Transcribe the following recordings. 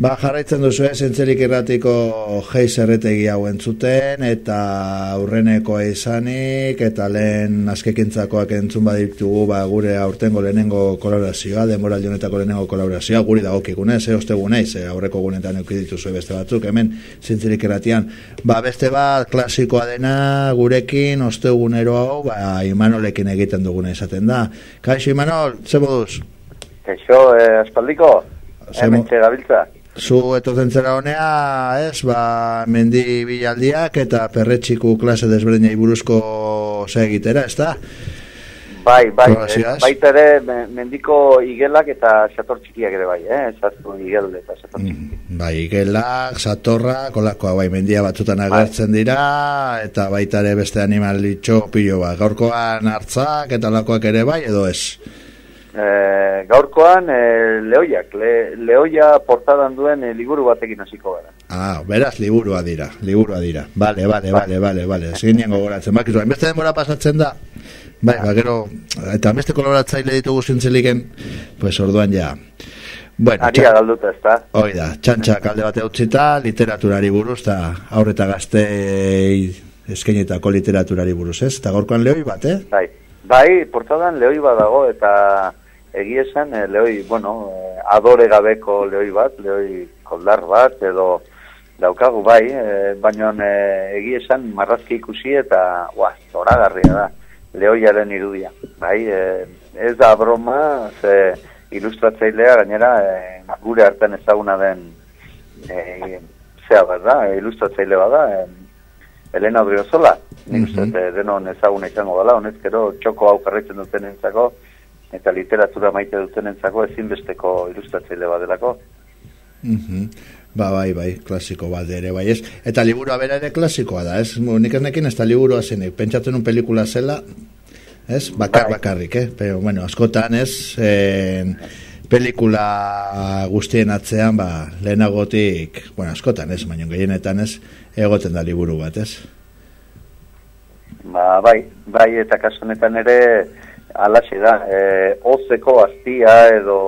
Ba, jarraitzen duzu ez, zentzelik erratiko geiz erretegi hau entzuten, eta aurreneko izanik, eta lehen askekintzakoak entzun baditugu, ba, gure aurtengo lehenengo kolaborazioa, demoral jonetako lehenengo kolaborazioa, guri da okikune, ze ostegunei, ze aurreko gunetan eukidituzu beste batzuk, hemen zentzelik erratian. Ba, beste bat, klasikoa dena, gurekin, ostegunero hau, ba, Imanolekin egiten duguna izaten da. Kaixo, Imanol, ze moduz? Kaixo, eh, aspaldiko, hemen txegabiltza. Zu etotzen zera honea, ez, ba, mendi bilaldiak eta perretxiku klase desberdinei buruzko ze egitera, ez da? Bai, bai, eh, baita ere mendiko igelak eta sator txikiak ere bai, eh, sator igel eta sator txikiak. Mm, bai, igelak, satorra, kolakoa bai, mendia batzutan bai. agertzen dira, eta baita ere beste animalitxo pilo bat, gaurkoan hartzak eta lakoak ere bai, edo ez? E, gaurkoan e, lehoiak, le, lehoia portadan duen e, liburu batekin hasiko gara. Ah, beraz, liburua dira, liburua dira. Vale, vale, vale, vale, vale. Ziniengo goratzen, bakizu, enbeste denbora pasatzen da, bai, ba, gero, eta beste kolaboratzaile ditugu zintzeliken, pues orduan ja. Bueno, Aria galduta, ez da? Hoi da, txantxa kalde bate utzita, literaturari buruz, eta aurreta gazte eskenetako literaturari buruz, ez? Eta gorkoan lehoi bat, eh? Bai, bai, portadan lehoi badago, eta egi esan, e, lehoi, bueno, e, adore gabeko lehoi bat, lehoi koldar bat, edo daukagu bai, e, baina e, egi esan marrazki ikusi eta, ua, zoragarria da, lehoiaren irudia. Bai, ez da broma, ze ilustratzailea gainera gure hartan ezaguna den e, zea bat da, ilustratzaile bat da, Elena Odriozola, nik uste, mm -hmm. denon ezaguna izango dela, honezkero, txoko hau jarretzen duten entzako, eta literatura maite dutenentzako ezinbesteko ilustratzaile badelako. Mhm. Ba, bai, bai, klasiko bat ere, bai, ez? Eta liburua bera ere klasikoa da, ez? Nik ez nekin ez da liburua zenik, pentsatzen un pelikula zela, ez? Bakar, bai. bakarrik, eh? Pero, bueno, askotan, ez? Eh, pelikula guztien atzean, ba, lehenagotik, bueno, askotan, ez? Baina gehienetan, ez? Egoten da liburu bat, ez? Ba, bai, bai, eta kasunetan ere, alaxe da, e, ozeko aztia edo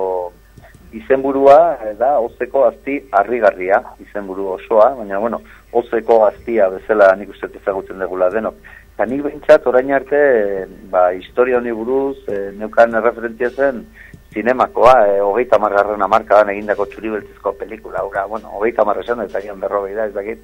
izenburua, e, da, ozeko azti harrigarria, izenburu osoa, baina, bueno, ozeko aztia bezala nik uste ezagutzen degula denok. Eta nik behintzat, orain arte, ba, historia honi buruz, e, neukan referentzia zen, zinemakoa, e, hogeita margarren amarkadan egindako txuribeltzizko pelikula, ura, bueno, hogeita marrezen, eta gian berrobei da, ez dakit,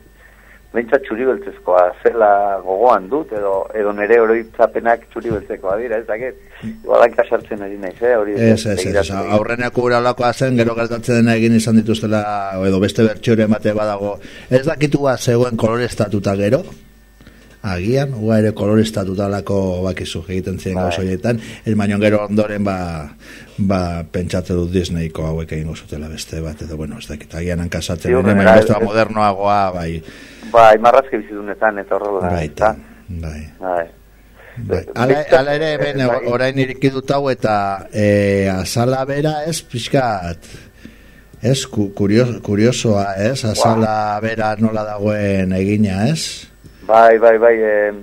Bentsa txuri beltzezkoa, zela gogoan dut, edo, edo nere oroitzapenak txuri beltzekoa dira, ez dakit. Igualan kasartzen egin nahi, eh? Hori ez, ez, ez, ez, aurreneko gura lakoa zen, gero gertatzen dena egin izan dituztela, edo beste bertxore emate badago. Ez dakitu bat zegoen kolorestatuta gero? Agian, ua ere kolorestatuta lako bakizu egiten ziren bai. gauzoietan, ez baino gero ondoren ba, ba pentsatze dut Disneyko hauek egin zutela beste bat, edo bueno, ez dakit, agian hankasatzen, baina beste modernoagoa, bai, Bai, marrazke bizidunetan eta horrela. Bai, bai. Bai. Bai. Ala, ala ere, ben, orain irikidut hau eta e, azala bera ez pixkat, ez, kurioso, kuriosoa, ez, azala bera nola dagoen egina, ez? Bai, bai, bai, e,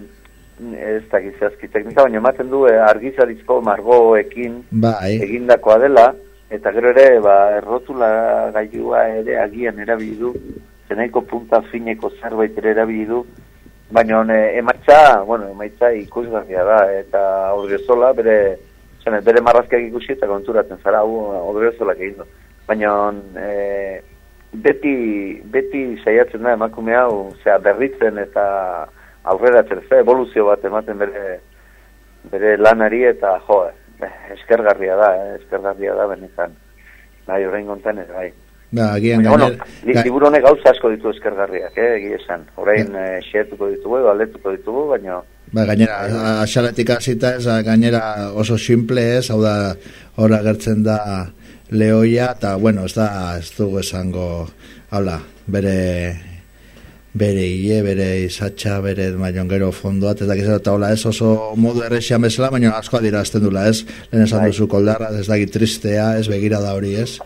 ez da gizazki teknika, baina ematen du e, argizarizko margoekin bai. egindakoa dela, eta gero ere, ba, errotula gaiua ere agian erabili du, zenaiko punta fineko zerbait ere erabili du, baina eh, emaitza, bueno, emaitza ikusgarria da, eta aurrezola bere, zene, bere marrazkiak ikusi eta konturatzen zara, aurrezola egin du. Baina e, beti, beti saiatzen da emakume hau, zera berritzen eta aurreratzen, ze evoluzio bat ematen bere, bere lanari eta jo, eskergarria da, eh, eskergarria da benetan. Bai, orain gontan ere, bai. Ba, agian gainer... Bueno, liburu honek gauza asko ditu eskergarriak, eh, egia esan. Orain ba. eh, xeetuko ditugu, edo aldetuko ditugu, baina... Ba, gainera, asaletik hasita ez, gainera oso simple ez, hau da, hor agertzen da lehoia, eta, bueno, ez da, ez dugu esango, hala, bere bere hile, bere izatxa, bere maion gero fondoa, eta gizera eta hola ez oso modu errexian bezala, baina asko adira azten dula ez, lehen esan bai. duzu koldarra, ez dagi tristea, ez begira da hori ez.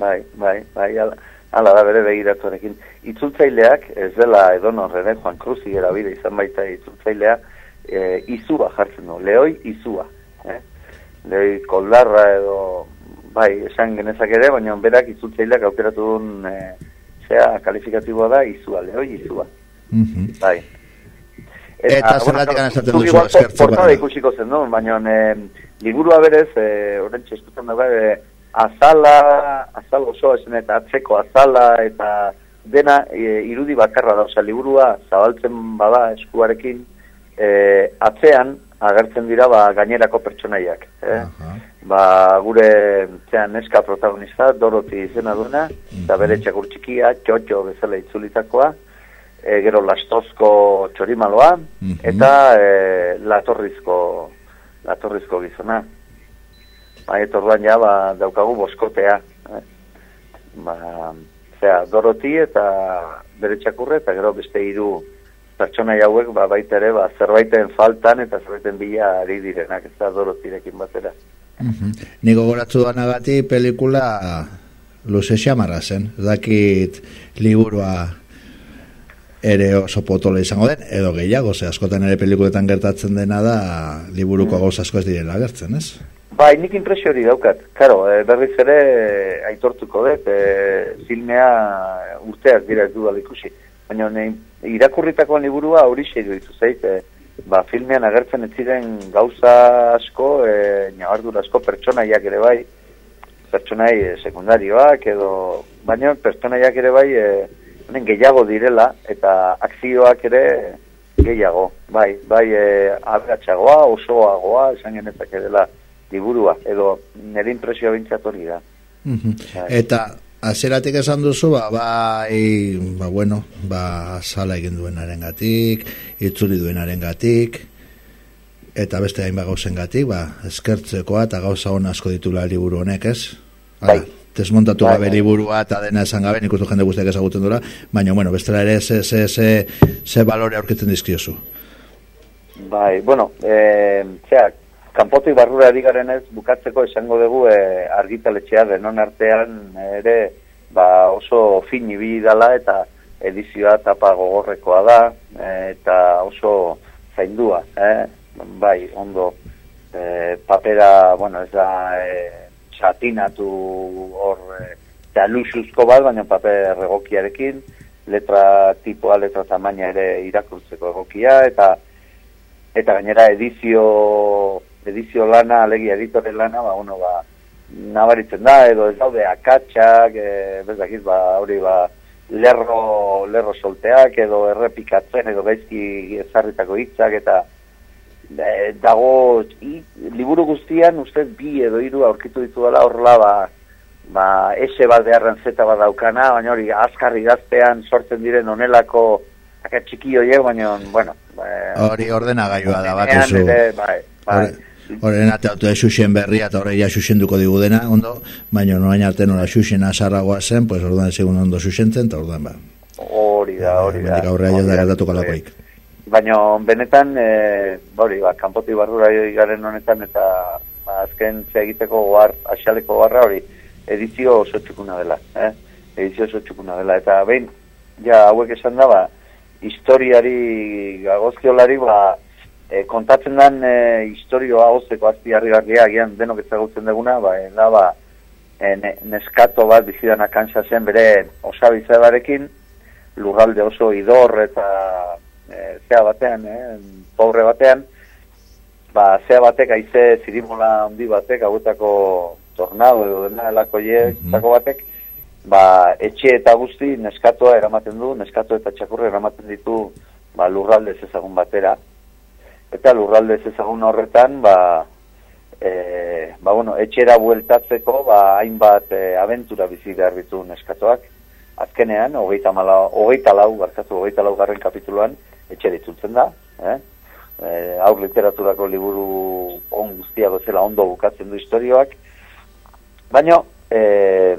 Bai, bai, bai, ala, da bere begiratuarekin. Itzultzaileak, ez dela edon horren, eh, Juan Cruz igera bide izan baita itzultzailea, e, izua jartzen du, lehoi izua. Eh? Lehoi koldarra edo, bai, esan genezak ere, baina berak izutzeileak aukeratu duen, e, zea, kalifikatiboa da, izua, lehoi izua. Mm Bai. Eta, eta zerratik esaten duzu eskertzu. Portada ikusiko zen, no? baina e, liburua berez, e, orentxe eskutzen dugu, e, azala, azal oso esen eta atzeko azala, eta dena e, irudi bakarra da, oza, liburua zabaltzen bada eskuarekin, e, atzean, agertzen dira ba, gainerako pertsonaiak. Eh? Ba, gure zean neska protagonista, Doroti izena duena, eta bere txakur txikia, txotxo bezala itzulitakoa, e, gero lastozko txorimaloa, eta e, latorrizko, latorrizko gizona. Ba, etorduan ja, ba, daukagu boskotea. Eh? Ba, zera, Doroti eta bere txakurre, eta gero beste hiru pertsona hauek ba baita ere ba zerbaiten faltan eta zerbaiten bila ari direnak ez da dorotirekin batera. Mhm. Ni gogoratu danagati pelikula luze xamarra zen, dakit liburua ere oso potole izango den, edo gehiago, ze askotan ere pelikuletan gertatzen dena da liburuko mm. gauz asko ez direla gertzen, ez? Bai, nik impresio hori daukat. Karo, e, berriz ere aitortuko dut, e, filmea urteak dira ez dudal ikusi. Baina irakurritako liburua hori xeru ditu zait, e, ba, filmean agertzen ez ziren gauza asko, e, nabardur asko pertsonaiak ere bai, pertsonai e, sekundarioak edo, baina pertsonaiak ere bai, e, gehiago direla eta akzioak ere gehiago, bai, bai e, aberatxagoa, osoagoa, esan genezak dela liburua, edo nire impresioa bintzat hori da. Bai. Eta Azeratik esan duzu, ba, bai, ba, bueno, ba, sala egin duenaren gatik, itzuli duenaren gatik, eta beste hain gauzen gatik, ba, eskertzekoa eta gauza hon asko ditula liburu honek, ez? Bai. Desmontatu bai, gabe bai. liburua eta dena esan gabe, nik uste jende guztiak ezagutzen dura, baina, bueno, bestela ere, ze, ze, ze, ze balore aurkitzen dizkiozu. Bai, bueno, eh, zeak, kanpotik barrura garen ez, bukatzeko esango dugu e, argitaletxea denon artean ere ba, oso fin ibili dala eta edizioa tapa gogorrekoa da eta oso zaindua, eh? bai, ondo e, papera, bueno, ez da e, txatinatu hor e, luxuzko bat, baina paper egokiarekin, letra tipoa, letra tamaina ere irakurtzeko egokia, eta eta gainera edizio edizio lana, alegia editore lana, ba, uno, ba, nabaritzen da, edo ez daude akatsak, e, bezakiz, ba, hori, ba, lerro, lerro solteak, edo errepikatzen, edo gaizki ezarritako hitzak, eta e, dago, i, liburu guztian, uste, bi edo hiru aurkitu ditu dela, horrela, ba, ba, ese bat beharren zeta bat daukana, baina hori, azkarri gaztean sortzen diren onelako, akatxiki horiek, baina, bueno, ba, hori ordena gaioa da bat bai, bai. Horren ate auto xuxen berria eta horreia xuxen duko digu dena, ondo, baina noain arte nola xuxen asarragoa zen, pues orduan segun ondo xuxentzen, eta orduan ba. Hori da, hori da. Mendik aurrea jolda gertatuko lakoik. Baina benetan, e, hori, ba, kanpoti barrura garen honetan, eta ba, azken egiteko goar, asaleko barra hori, edizio oso txukuna dela, eh? edizio oso txukuna dela, eta behin, ja, hauek esan da, ba, historiari, gagozkiolari, ba, e, kontatzen den e, historioa hozeko azti harri agian denok ezagutzen duguna, ba, da, ba, e, neskato bat bizidan akantza zen bere osabizabarekin, lurralde oso idor eta e, zea batean, e, pobre batean, ba, zea batek aize zirimola handi batek, hauetako tornado edo dena elako mm batek, ba, etxe eta guzti neskatoa eramaten du, neskato eta txakurre eramaten ditu ba, lurralde ezagun batera, eta lurralde ezagun horretan ba, e, ba, bueno, etxera bueltatzeko ba, hainbat e, aventura bizi behar ditu neskatoak azkenean, hogeita, mala, hogeita lau barkatu, hogeita lau garren kapituluan etxe ditzultzen da eh? e, aur literaturako liburu on guztia zela ondo bukatzen du historioak baina e,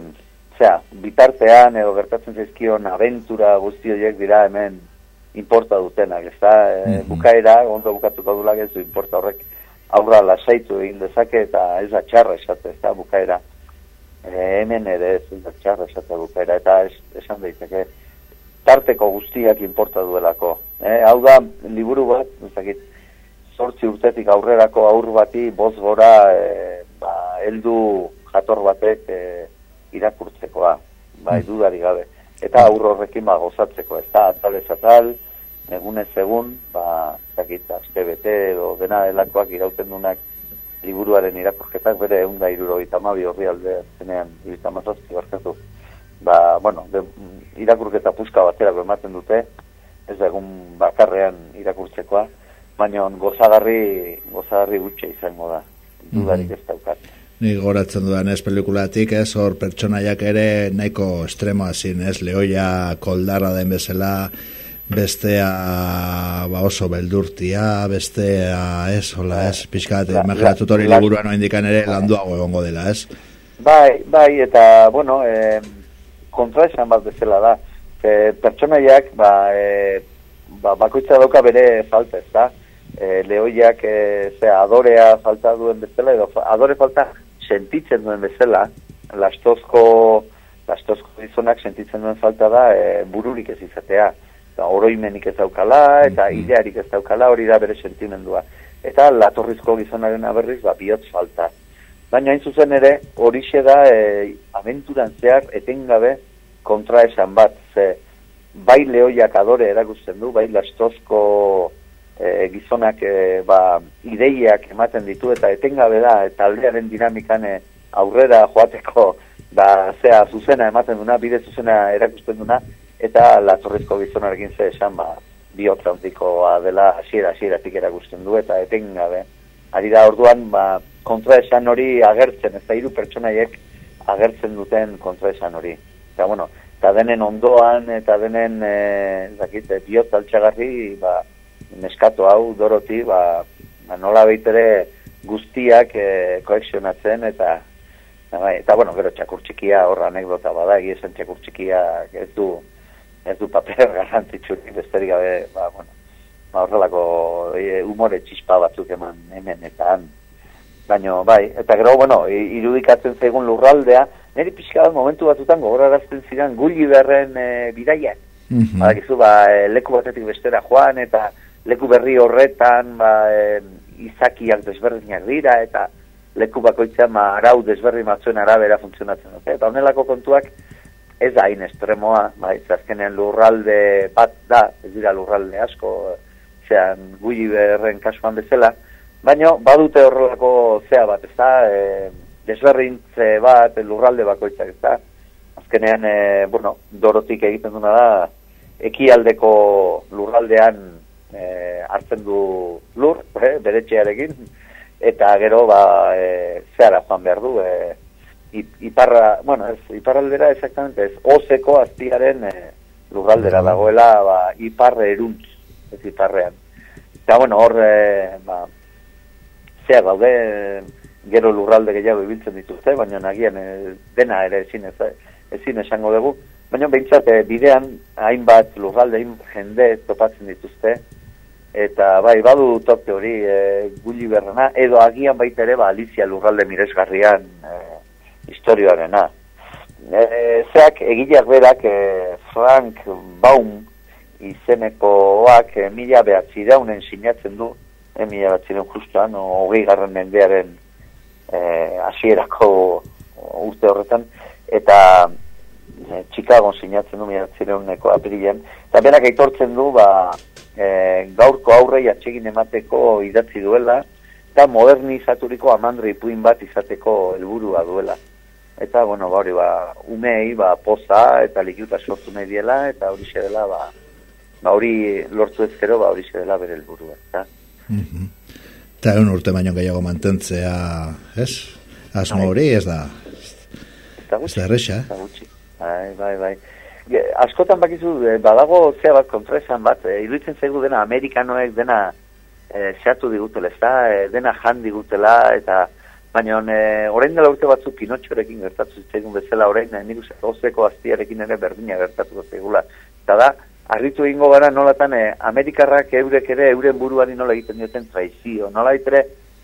zera, bitartean edo gertatzen zaizkion aventura guzti horiek dira hemen importa dutenak, ez da, e, bukaera, ondo bukatuko dula, ez du importa horrek aurra lasaitu egin dezake, eta ez da txarra esate, ez da, bukaera. E, hemen ere ez da txarra esate bukaera, eta ez, esan daiteke, tarteko guztiak importa duelako. E, hau da, liburu bat, ez dakit, sortzi urtetik aurrerako aur bati, boz gora, e, ba, eldu jator batek e, irakurtzekoa, bai, mm. dudari gabe. Eta aurro horrekin ba, gozatzeko, ez da, atal ez atal, egunez egun, ba, zakit, azte bete edo dena delakoak irauten dunak liburuaren irakurketak bere egun da iruro itamabi horri alde zenean irutamazazki barkatu. Ba, bueno, de, irakurketa puska baterako ematen dute, ez da egun bakarrean irakurtzekoa, baina gozagarri, gozagarri gutxe izango da, dudarik ez daukat. Ni goratzen dudan ez pelikulatik, ez hor pertsonaiak ere nahiko estremoa zin, ez lehoia koldarra den bezala, bestea ba oso beldurtia, bestea ez, hola ez, pixkat, imaginatu tori liburuan indikan ere landuago egongo dela, ez? Bai, bai, eta, bueno, eh, kontra esan bat bezala da, e, pertsonaiak, ba, e, ba, bakoitza doka bere falta, ez da? E, lehoiak, e, ze, adorea falta duen bezala, edo adore falta sentitzen duen bezala, lastozko, lastozko gizonak sentitzen duen falta da e, bururik ez izatea. Eta oroimenik ez daukala, eta mm idearik ez daukala, hori da bere sentimendua. Eta latorrizko gizonaren aberriz, ba, bihotz falta. Baina hain zuzen ere, hori da e, aventuran zehar etengabe kontra esan bat, ze bai lehoiak adore erakusten du, bai lastozko e, gizonak e, ba, ideiak ematen ditu eta etengabe da eta aldearen dinamikan e, aurrera joateko ba, zea zuzena ematen duna, bide zuzena erakusten duna eta latorrizko gizonarekin ze esan ba, biotrautikoa dela hasiera hasieratik erakusten du eta etengabe ari da orduan ba, kontra esan hori agertzen, ez da hiru pertsonaiek agertzen duten kontra esan hori. Eta, bueno, eta denen ondoan, eta denen, e, zakit, biot altxagarri, ba, neskatu hau doroti ba, ba nola baitere guztiak e, koeksionatzen eta ba, eta bueno, gero txakur txikia hor anekdota bada, egizan txakur txikia ez du ez du paper garrantzitsurik besterik gabe, ba, bueno, ba, horrelako e, umore txispa batzuk eman hemen eta han. Baina, bai, eta gero, bueno, irudikatzen zegun lurraldea, niri pixka bat momentu batutan gogorarazten ziren gulli berren e, bidaiak. Mm -hmm. ba, e, leku batetik bestera joan, eta leku berri horretan ba, e, izakiak desberdinak dira eta leku bakoitzean ma, arau desberdin batzuen arabera funtzionatzen dute. Eta honelako kontuak ez da hain estremoa, ba, azkenean lurralde bat da, ez dira lurralde asko, zean gui berren kasuan bezala, baina badute horrelako zea bat, ez da, e, desberdintze bat lurralde bakoitzak, ez da, azkenean, e, bueno, dorotik egiten duna da, ekialdeko lurraldean e, hartzen du lur, e, bere txearekin, eta gero ba, e, zehara joan behar du, e, iparra, bueno, ez, iparraldera exactamente, ez, ozeko aztiaren e, lurraldera dagoela, ba, iparre eruntz, ez iparrean. Eta, bueno, hor, e, ba, zehar daude, gero lurralde gehiago ibiltzen dituzte, baina nagian e, dena ere ezin, ez, ezin esango dugu, baina behintzat e, bidean hainbat lurralde jende topatzen dituzte, eta bai, badu toke hori e, gulli berrena, edo agian baita ere, ba, Alicia lurralde miresgarrian e, historioarena. E, zeak, egileak berak, e, Frank Baum izenekoak e, mila behatzi daunen sinatzen du, e, mila behatzi daun justuan, hogei garren mendearen e, asierako urte horretan, eta e, Chicago sinatzen du mila behatzi dauneko apirilean, eta berak aitortzen du, ba, e, gaurko aurrei atsegin emateko idatzi duela, eta modernizaturiko amandri ipuin bat izateko helburua duela. Eta, bueno, ba, hori, ba, umei, ba, poza eta likiuta sortu nahi diela, eta hori dela, ba, ba, hori lortu ezkero, ba, hori dela bere helburua. Eta mm -hmm. egun urte baino gehiago mantentzea, ez? Asmo bai. hori, ez da? Ez da erresa, eh? Bai, bai, bai askotan bakizu, e, badago zea bat kontraesan bat, e, iruditzen zaigu dena amerikanoek dena e, zehatu digutela, ez da, e, dena jan digutela, eta baina e, orain dela urte batzu pinotxorekin gertatu zitzaigun bezala, orain nahi nik ozeko aztiarekin ere berdina gertatu zaigula. Eta da, arritu egingo gara nolatan e, Amerikarrak eurek ere euren buruari nola egiten dioten traizio, nola itere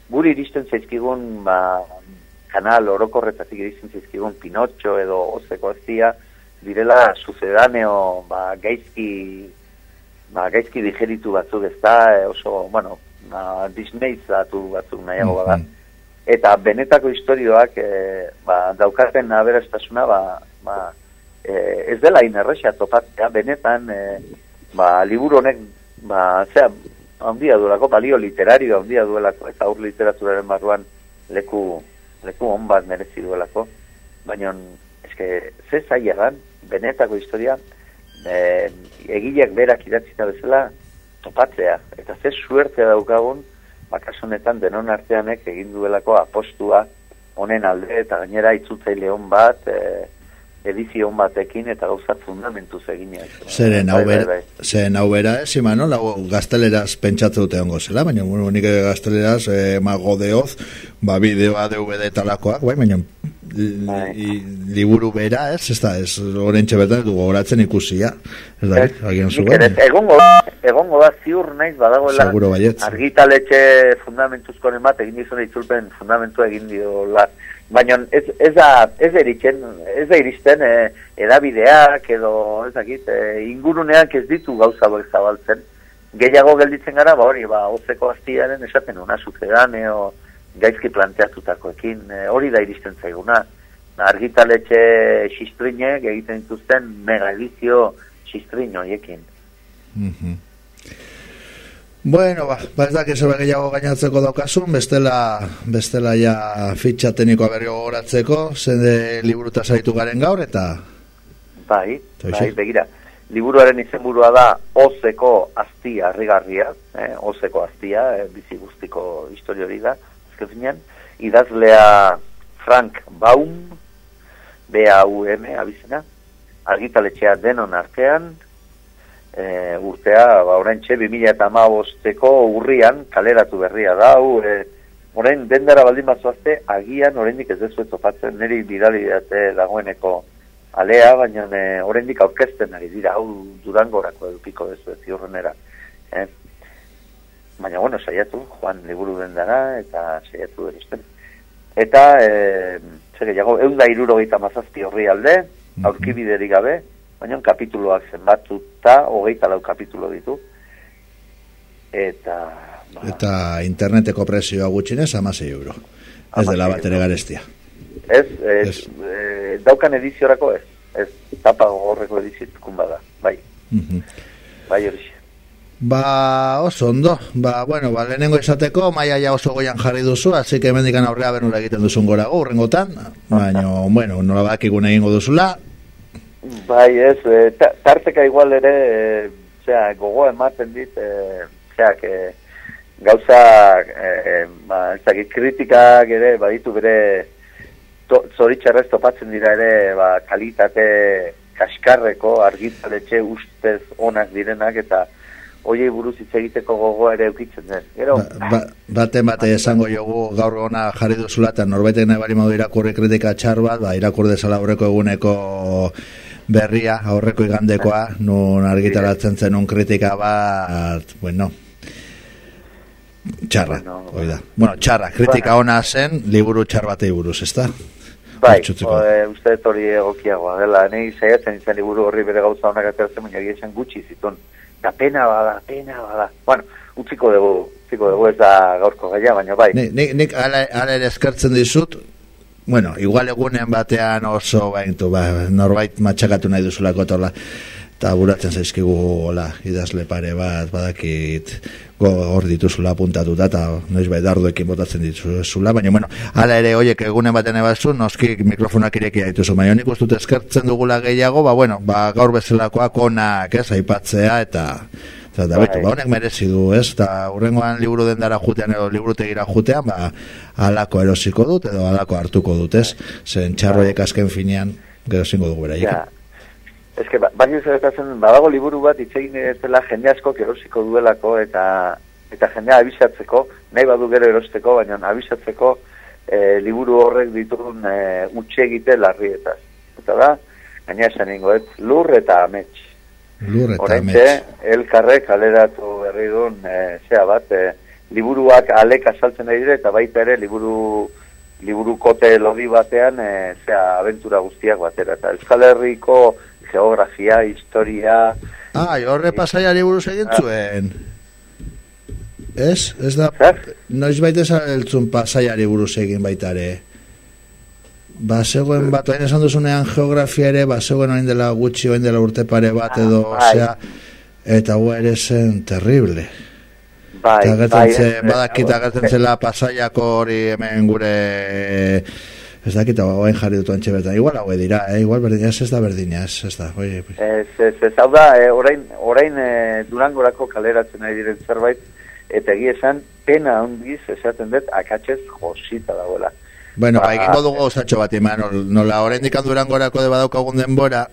guri iristen zaizkigun ba, kanal orokorretatik iristen zaizkigun pinotxo edo ozeko aztia, direla sucedaneo ba, gaizki ba, gaizki digeritu batzuk ez da, e, oso, bueno, ba, Disney zatu batzuk nahiago bada. Mm eta benetako historioak e, ba, daukaten aberastasuna ba, ba, e, ez dela inerrexia topatzea, benetan e, ba, liburu honek ba, zera, handia duelako, balio literario handia duelako, eta aur literaturaren barruan leku, leku on bat merezi duelako, baina eske, ze zailagan, benetako historia, e, egileak berak idatzita bezala topatzea, eta ze suertea daukagun, bakasonetan denon arteanek egin duelako apostua honen alde eta gainera itzultzaile hon bat e, edizio hon batekin eta gauzat fundamentuz. Zeren hau bai, bai, bai. zeren hau bera, ez iman, no? gazteleraz pentsatu dute ongo zela, baina bueno, nik gazteleraz eh, mago deoz, ba bideoa DVD talakoak, bai, baina liburu bera, ez, ez da, ez, orentxe betan, du goratzen ikusia, ez da, agian zu, egongo, egongo da ziur naiz badagoela, argitaletxe fundamentuzko bat, egin dizun itzulpen fundamentu egin dio, la, baina ez, ez da, ez da iritzen, ez da iristen, e, edabideak edo, ez dakit, e, inguruneak ez ditu gauza bek zabaltzen, gehiago gelditzen gara, ba hori, ba, ozeko aztiaren esaten una zuzedan, eo, gaizki planteatutakoekin, e, hori da iristen zaiguna. Argitaletxe xistrinek egiten dituzten mega edizio xistrin horiekin. Mm Bueno, ba, ba ez dakit zebe gehiago gainatzeko daukasun, bestela, bestela ja fitxateniko berri gogoratzeko, zende liburuta zaitu garen gaur, eta... Bai, bai, begira. Liburuaren izenburua da Ozeko Aztia, Rigarria, eh, Ozeko Aztia, eh, bizi guztiko historiori da, azken idazlea Frank Baum, B-A-U-M, abizena, argitaletxea denon artean, e, urtea, ba, orain txe, 2008ko urrian, kaleratu berria da, hu, e, orain dendara baldin batzuazte, agian oraindik ez dezu topatzen niri bidali date dagoeneko alea, baina e, oraindik aurkezten ari dira, hau durangorako edukiko dezu ez ziurrenera. Eh? Baina bueno, saiatu, joan liburu den dara, eta saiatu erosten. Eta, e, zer gehiago, egun da iruro mazazpi horri alde, mhm. aurkibiderik gabe, baina kapituloak zenbatuta, hogeita lau kapitulo ditu. Eta... Ba, eta interneteko presioa gutxinez, amasei euro. Ez dela bat ere garestia. Ez, ez, E, daukan ediziorako ez. Ez, tapa horreko edizitkun bada, bai. Mm Bai hori Ba, oso ondo. Ba, bueno, ba, lehenengo esateko, maia ja oso goian jarri duzu, así que mendikan aurrea benura egiten duzun gora urrengotan, baina, bueno, nola bak egingo duzula. Bai, ez, e, tarteka igual ere, e, zera, gogo ematen dit, e, zera, que gauza, e, ba, ez kritikak ere, baditu bere, to, zoritxarrez topatzen dira ere, ba, kalitate kaskarreko argitaletxe ustez onak direnak, eta, oiei buruz hitz egiteko gogoa ere eukitzen den. Gero, ba, ba, bate bate esango jogu gaur ona jarri duzula eta norbaitek nahi bari modu irakurri kritika txar bat, ba, irakur dezala aurreko eguneko berria, aurreko igandekoa, nun argitaratzen zen un kritika bat, bueno, txarra, bueno, da. Bueno, txarra, kritika ona zen, liburu txar batei buruz, ezta? Bai, e, uste hori egokiagoa, dela, nahi zaiatzen izan liburu horri bere gauza honak atertzen, baina egiten gutxi zitun da pena bada, pena bada. Bueno, utziko dugu, utziko dugu ez da gaurko gaia, baina bai. Nik, nik, nik ala, ala ere eskertzen dizut, bueno, igual egunen batean oso baintu, ba, norbait matxakatu nahi duzulako torla, eta buratzen zaizkigu hola, idazle pare bat, badakit, hor dituzula apuntatuta eta noiz bai darduekin botatzen dituzula, baina bueno, ala ere hoiek egunen baten ebazu, noski mikrofonak irekia dituzu, baina nik ustut eskertzen dugula gehiago, ba bueno, ba gaur bezalakoak onak, ez, aipatzea eta eta da betu, bai. ba honek merezi du, ez, eta urrengoan liburu dendara jutean edo liburu tegira jutean, ba alako erosiko dut edo alako hartuko dut, ez, zen txarroiek azken finean, gero zingo dugu bera, ja. Ez que, baina zertatzen, badago liburu bat itxegin ez dela jende asko erosiko duelako eta eta jendea abisatzeko, nahi badu gero erosteko, baina abisatzeko e, liburu horrek ditun e, utxe egite larrietaz. Eta da, gaina esan ingo, ez, lur eta amets. Lur eta amets. elkarrek aleratu berri duen, e, zea bat, e, liburuak alek asaltzen nahi dire, eta baita ere liburu liburu kote lodi batean, e, zea, aventura guztiak batera. Eta Euskal Herriko geografia, historia... Ah, horre pasaiari buruz egin zuen. Ez? Ez da, noiz baita eltzun pasaiari buruz egin baita ere. Ba, zegoen bat, hain esan duzunean geografia ere, ba, zegoen hain dela gutxi, hain dela urte pare bat edo, ah, osea, eta gu ere zen terrible. Bai, bai, badakita gertzen zela pasaiako hori hemen gure ez dakit hau jarri dut antxe bertan. Igual hau dira, eh? igual berdina ez da berdina ez, ez da. Oi, ez, ez, ez, hau da, eh, orain, orain eh, durangorako kaleratzen nahi diren zerbait eta egia esan pena handiz esaten dut akatzez josita dagoela. Bueno, ba, egingo dugu osatxo bat, ima, nola orain dikan durangorako de badaukagun denbora,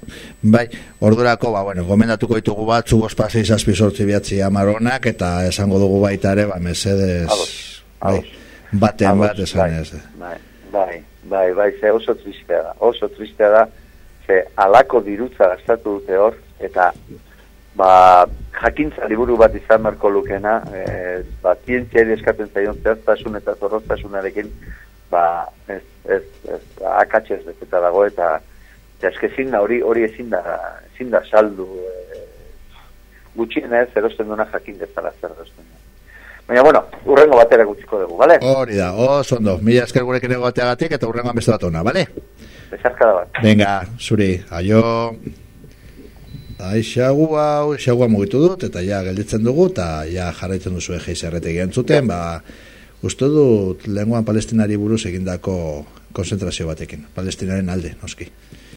bai, ordurako, ba, bueno, gomendatuko ditugu bat, zugos pasei zazpi sortzi biatzi amaronak, eta esango dugu baita ere, ba, mesedez, bai, batean bat, esan bai, ez. Bai, bai, bai, bai, ze oso tristea da, oso tristea da, ze alako dirutza gastatu dute hor, eta, ba, jakintza liburu bat izan marko lukena, e, ba, zientzia eskatzen zaion zehaztasun eta zorroztasunarekin, ba, ez, ez, ez, akatxez beteta dago, eta eske ezin da, hori, hori ezin da, ezin da saldu, e, gutxien ez, erosten duna jakin dezala zer erosten Baina, bueno, urrengo batera gutxiko dugu, bale? Hori da, oso ondo, mila esker gure kene gateagatik, eta urrengo beste bat ona, bale? Bezarka da bat. Venga, zuri, aio... Ai, xagu hau, xagu mugitu dut, eta ja gelditzen dugu, eta ja jarraitzen duzu egeiz erretegian zuten, ba, Uste dut lenguan palestinari buruz egindako konzentrazio batekin. Palestinaren alde, noski.